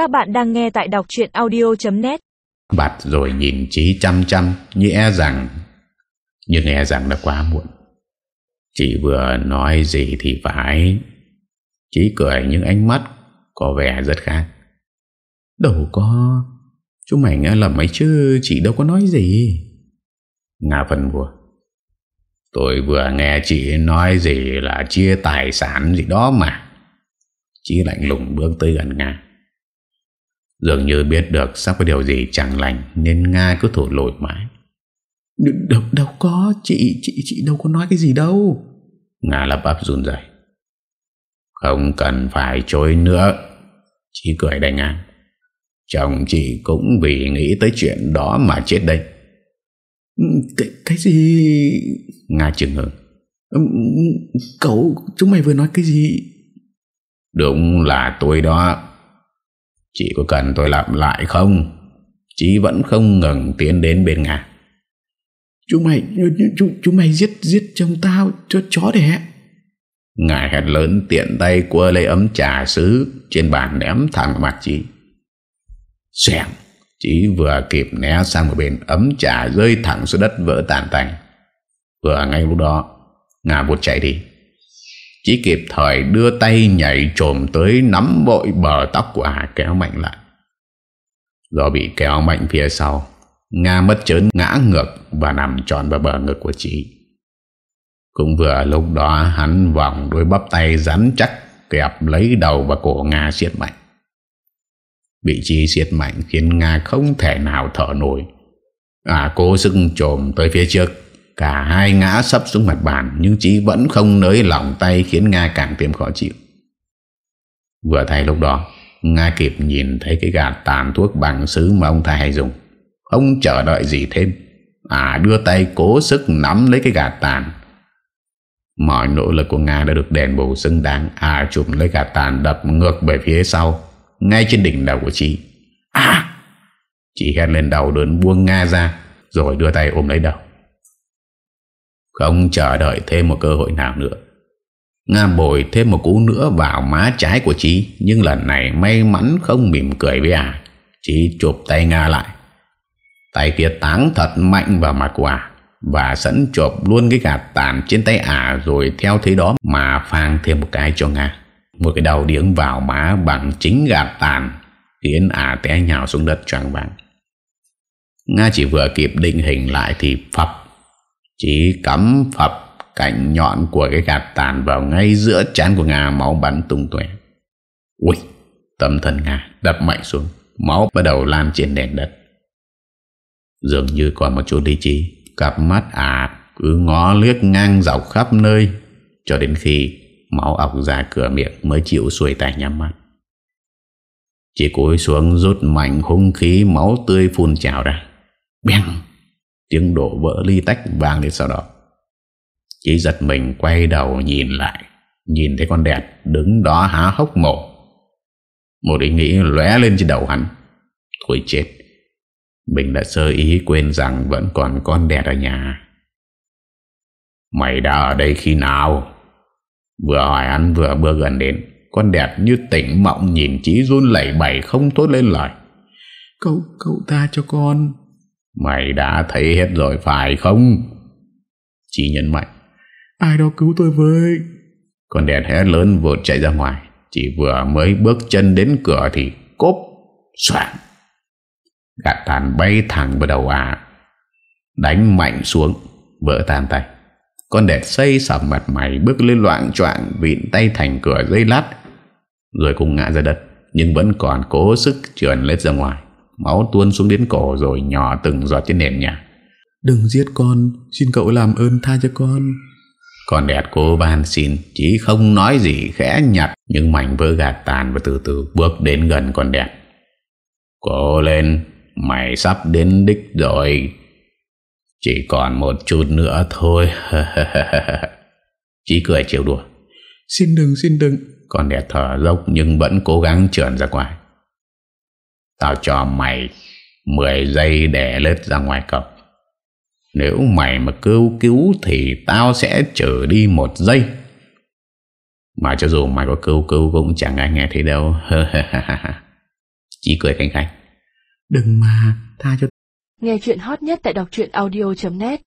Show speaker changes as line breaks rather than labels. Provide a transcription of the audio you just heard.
Các bạn đang nghe tại đọc chuyện audio.net
Bặt rồi nhìn Chí chăm chăm như e rằng, Nhưng e rằng đã quá muộn. Chị vừa nói gì thì phải. Chí cười những ánh mắt có vẻ rất khác. Đâu có Chúng mày nghe lầm ấy chứ Chị đâu có nói gì. Nga phân vừa Tôi vừa nghe chị nói gì là chia tài sản gì đó mà. Chí lạnh lùng bước tới gần Nga. Dường như biết được sắp có điều gì chẳng lành Nên Nga cứ thổ lội mãi. Đâu, đâu có chị, chị chị đâu có nói cái gì đâu. Nga lắp bắp run rẩy. Không cần phải chối nữa Chị cười đánh ngang Chồng chị cũng vì nghĩ tới chuyện đó mà chết đây. Cái, cái gì? Nga chừng hưởng Cậu chúng mày vừa nói cái gì? Đúng là tôi đó Chị có cần tôi lặp lại không? Chị vẫn không ngừng tiến đến bên Nga. Chúng mày chúng, chúng mày giết giết chồng tao cho chó đẻ. Ngài hét lớn tiện tay quơ lấy ấm trà sứ Trên bàn ném thẳng mặt chị Xèng Chị vừa kịp né sang một bên Ấm trà rơi thẳng xuống đất vỡ tàn tành. Vừa ngay lúc đó Ngà vụt chạy đi chỉ kịp thời đưa tay nhảy trồm tới Nắm bội bờ tóc của Hà kéo mạnh lại. Do bị kéo mạnh phía sau, Nga mất chớn ngã ngược Và nằm tròn vào bờ ngực của chị. Cũng vừa lúc đó, Hắn vòng đôi bắp tay rắn chắc Kẹp lấy đầu và cổ Nga siết mạnh. Bị chi siết mạnh Khiến Nga không thể nào thở nổi. À cố sức trồm tới phía trước. Cả hai ngã sấp xuống mặt bàn, Nhưng Chí vẫn không nới lỏng tay Khiến Nga càng thêm khó chịu. Vừa thay lúc đó, Nga kịp nhìn thấy cái gạt tàn thuốc bằng sứ mà ông ta hay dùng. Không chờ đợi gì thêm? À đưa tay cố sức nắm lấy cái gạt tàn. Mọi nỗ lực của Nga đã được đền bù xứng đáng. À chụp lấy gạt tàn đập ngược về phía sau, Ngay trên đỉnh đầu của chị À! Chị hét lên đầu đớn buông Nga ra, Rồi đưa tay ôm lấy đầu. Không chờ đợi thêm một cơ hội nào nữa. Nga bồi thêm một cú nữa vào má trái của chị Nhưng lần này may mắn không mỉm cười với à Chị chụp tay Nga lại. Tay kia táng thật mạnh vào mặt của à Và sẵn chụp luôn cái gạt tàn trên tay à Rồi theo thế đó mà phang thêm một cái cho Nga. Một cái đầu điếng vào má bằng chính gạt tàn Khiến à té nhào xuống đất choáng vàng. Nga chỉ vừa kịp định hình lại thì phập chỉ cắm phập cạnh nhọn của cái gạt tàn vào ngay giữa chán của Nga máu bắn tung tuệ. Ui, tâm thần Nga đập mạnh xuống, máu bắt đầu lan trên nền đất. Dường như còn một chút lý trí, cặp mắt à cứ ngó liếc ngang dọc khắp nơi cho đến khi máu ọc ra cửa miệng mới chịu xuôi tay nhắm mắt. Chỉ cúi xuống rút mạnh hung khí máu tươi phun trào ra. Bèng! Tiếng đổ vỡ ly tách vang lên sau đó. Chỉ giật mình quay đầu nhìn lại Nhìn thấy con đẹp đứng đó há hốc mồm. Một ý nghĩ lóe lên trên đầu hắn. Thôi chết Mình đã sơ ý quên rằng Vẫn còn con đẹp ở nhà. Mày đã ở đây khi nào? Vừa hỏi hắn vừa bước gần đến. Con đẹp như tỉnh mộng Nhìn chí run lẩy bẩy không tốt lên lời. Cậu, cậu ta cho con. Mày đã thấy hết rồi phải không? Chị nhấn mạnh. Ai đó cứu tôi với. Con đèn hé lớn vụt chạy ra ngoài. Chỉ vừa mới bước chân đến cửa Thì cốp soạn Gạt tàn bay thẳng vào đầu à Đánh mạnh xuống, Vỡ tan tay. Con đèn xây sầm mặt mày Bước lên loạn troạn Vịn tay thành cửa dây lát, Rồi cũng ngã ra đất, Nhưng vẫn còn cố sức trườn lết ra ngoài. Máu tuôn xuống đến cổ Rồi nhỏ từng giọt trên nền nhà. Đừng giết con Xin cậu làm ơn tha cho con. Con đẹp cô van xin Chỉ không nói gì khẽ nhặt Nhưng mảnh vỡ gạt tàn và từ từ bước đến gần con đẹp. Cố lên Mày sắp đến đích rồi. Chỉ còn một chút nữa thôi. Chí cười chiều đùa. Xin đừng xin đừng. Con đẹp thở dốc nhưng vẫn cố gắng trườn ra ngoài Tao cho mày 10 giây để lết ra ngoài cổng. Nếu mày mà kêu cứu Thì tao sẽ trở đi một giây. Mà cho dù mày có kêu cứu Cũng chẳng ai nghe thấy đâu. Chị cười khanh khanh Đừng mà tha cho
Nghe chuyện hot nhất tại đọc audio.net